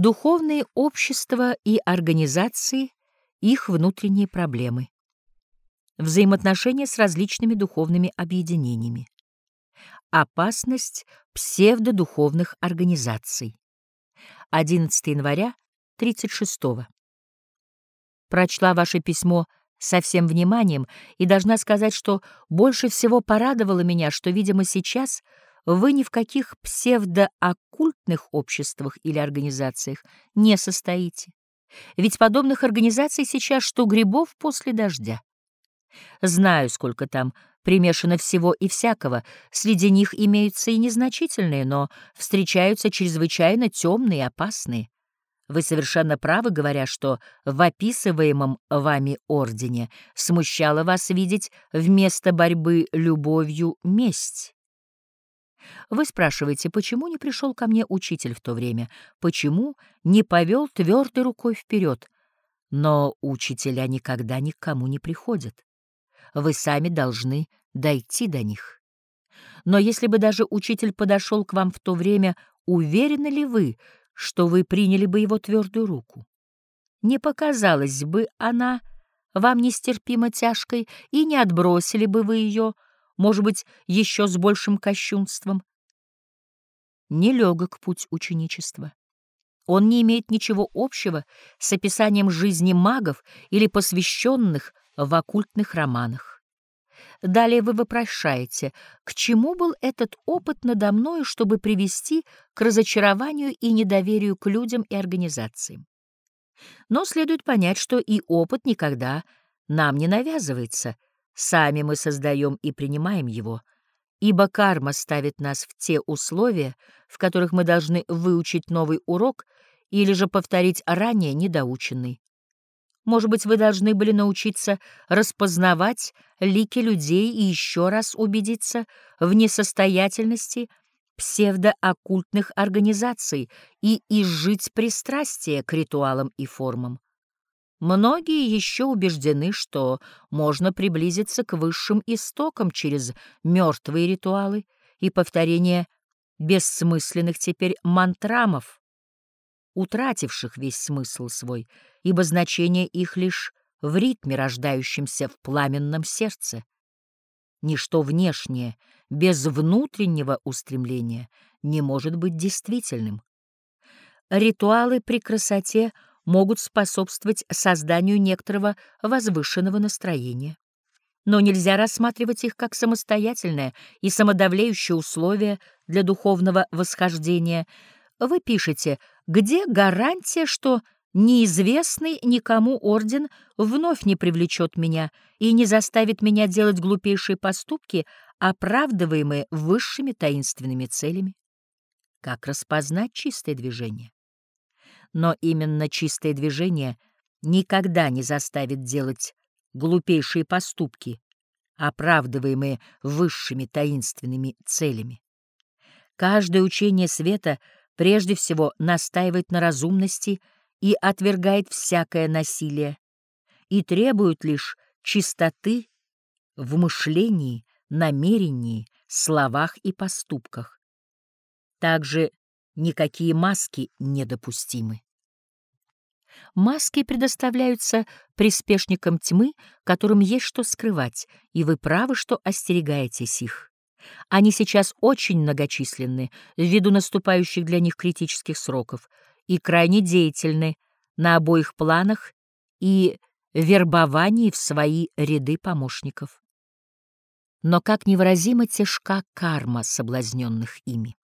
Духовные общества и организации, их внутренние проблемы. Взаимоотношения с различными духовными объединениями. Опасность псевдодуховных организаций. 11 января 36 -го. Прочла ваше письмо со всем вниманием и должна сказать, что больше всего порадовало меня, что, видимо, сейчас вы ни в каких псевдооккультных обществах или организациях не состоите. Ведь подобных организаций сейчас что грибов после дождя. Знаю, сколько там примешано всего и всякого. Среди них имеются и незначительные, но встречаются чрезвычайно темные и опасные. Вы совершенно правы, говоря, что в описываемом вами ордене смущало вас видеть вместо борьбы любовью месть. Вы спрашиваете, почему не пришел ко мне учитель в то время, почему не повел твердой рукой вперед, но учителя никогда никому не приходят. Вы сами должны дойти до них. Но если бы даже учитель подошел к вам в то время, уверены ли вы, что вы приняли бы его твердую руку. Не показалась бы она вам нестерпимо тяжкой, и не отбросили бы вы ее, может быть, еще с большим кощунством. Нелегок путь ученичества. Он не имеет ничего общего с описанием жизни магов или посвященных в оккультных романах. Далее вы вопрошаете, к чему был этот опыт надо мною, чтобы привести к разочарованию и недоверию к людям и организациям. Но следует понять, что и опыт никогда нам не навязывается, сами мы создаем и принимаем его, ибо карма ставит нас в те условия, в которых мы должны выучить новый урок или же повторить ранее недоученный. Может быть, вы должны были научиться распознавать лики людей и еще раз убедиться в несостоятельности псевдооккультных организаций и изжить пристрастие к ритуалам и формам. Многие еще убеждены, что можно приблизиться к высшим истокам через мертвые ритуалы и повторение бессмысленных теперь мантрамов, утративших весь смысл свой, ибо значение их лишь в ритме, рождающемся в пламенном сердце. Ничто внешнее, без внутреннего устремления, не может быть действительным. Ритуалы при красоте могут способствовать созданию некоторого возвышенного настроения. Но нельзя рассматривать их как самостоятельное и самодавлеющее условие для духовного восхождения. Вы пишете где гарантия, что неизвестный никому орден вновь не привлечет меня и не заставит меня делать глупейшие поступки, оправдываемые высшими таинственными целями? Как распознать чистое движение? Но именно чистое движение никогда не заставит делать глупейшие поступки, оправдываемые высшими таинственными целями. Каждое учение света — прежде всего настаивает на разумности и отвергает всякое насилие, и требует лишь чистоты в мышлении, намерении, словах и поступках. Также никакие маски недопустимы. Маски предоставляются приспешникам тьмы, которым есть что скрывать, и вы правы, что остерегаетесь их. Они сейчас очень многочисленны ввиду наступающих для них критических сроков и крайне деятельны на обоих планах и вербовании в свои ряды помощников. Но как невыразимо тяжка карма соблазненных ими.